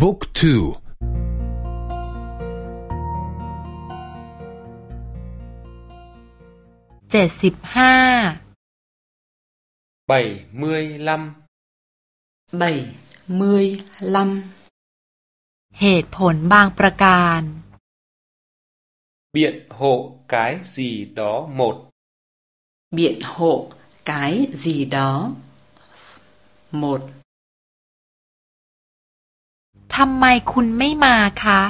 บุ๊กทูเจ็ดสิบห้า bảy mươi lăm bảy mươi lăm เหตุผลบางประการ biện hộ cái gì đó một biện hộ cái gì đó một ทำไมคุณไม่มาคะ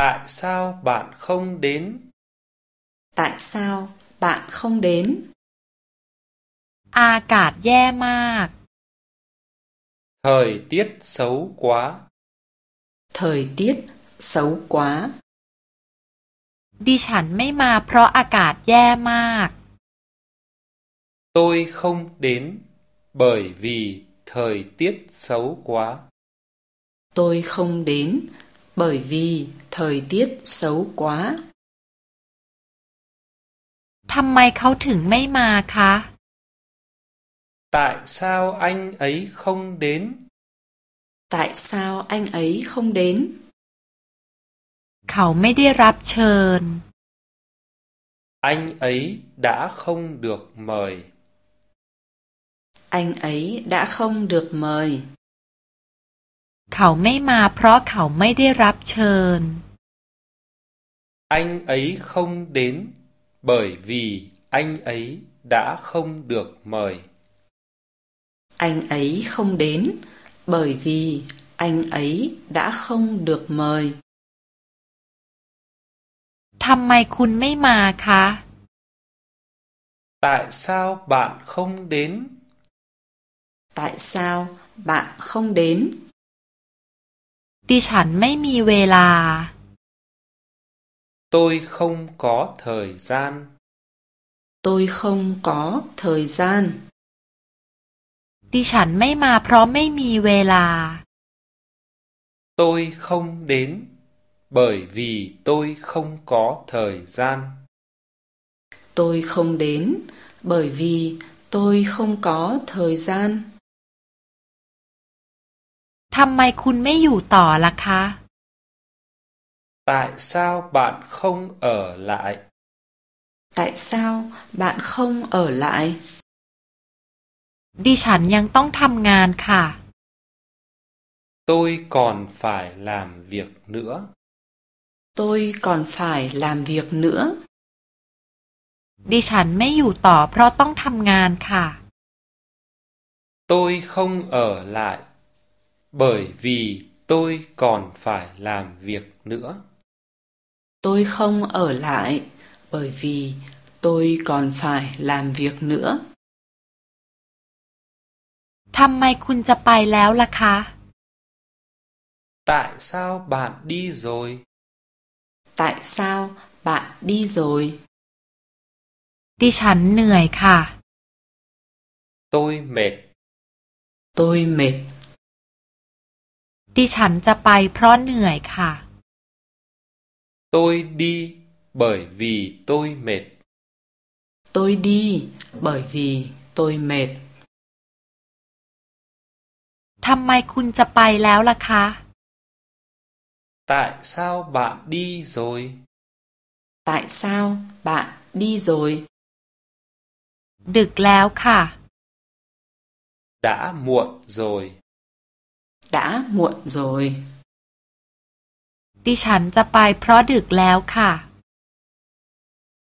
tại sao bạn không đến tại sao bạn không đến อากาศแย่มาก thời tiết xấu quá thời tiết xấu quá ดิฉันไม่มาเพราะอากาศแย่มาก tôi không đến bởi vì thời tiết xấu quá tôi không đến bởi vì thời tiết xấu quá ทำไมเขาถึงไม่มาคะ tại sao anh ấy không đến tại sao anh ấy không đến เขาไม่ได้รับเชิญ anh ấy đã không được mời anh ấy đã không được mời เขาไม่มาเพราะเขาไม่ได้รับเชิญ anh ấy không đến bởi vì anh ấy đã không được mời anh ấy không đến bởi vì anh ấy đã không được mời ทำไมคุณไม่มาคะ tại sao bạn không đến tại sao bạn không đến ดิฉันไม่มีเวลา tôi không có thời gian tôi không có thời gian ดิฉันไม่มาเพราะไม่มีเวลา tôi không đến bởi vì tôi không có thời gian tôi không đến bởi vì tôi không có thời gian ทำไมคุณไม่อยู่ต่อล่ะคะ tại sao bạn không ở lại tại sao bạn không ở lại ดิฉันยังต้องทำงานค่ะ tôi còn phải làm việc nữa tôi còn phải làm việc nữa ดิฉันไม่อยู่ต่อเพราะต้องทำงานค่ะ tôi không ở lại bởi vì tôi còn phải làm việc nữa tôi không ở lại bởi vì tôi còn phải làm việc nữa ทำไมคุณจะไปแล้วล่ะคะ tại sao bạn đi rồi tại sao bạn đi rồi ดิฉันเหนื่อยค่ะ tôi mệt tôi mệt ดิฉันจะไปเพราะเหนื่อยค่ะ tôi đi bởi vì tôi mệt tôi đi bởi vì tôi mệt ทำไมคุณจะไปแล้วล่ะคะ tại sao bạn đi rồi tại sao bạn đi rồi ดึกแล้วค่ะ đã muộn rồi đã muộn rồi ดิฉันจะไปเพราะดึกแล้วค่ะ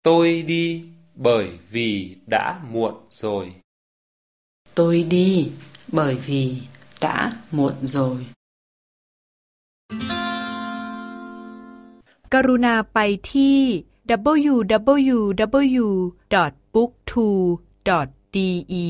tôi đi bởi vì đã muộn rồi tôi đi bởi vì đã muộn rồi กรุณาไปที่ www.booktwo.de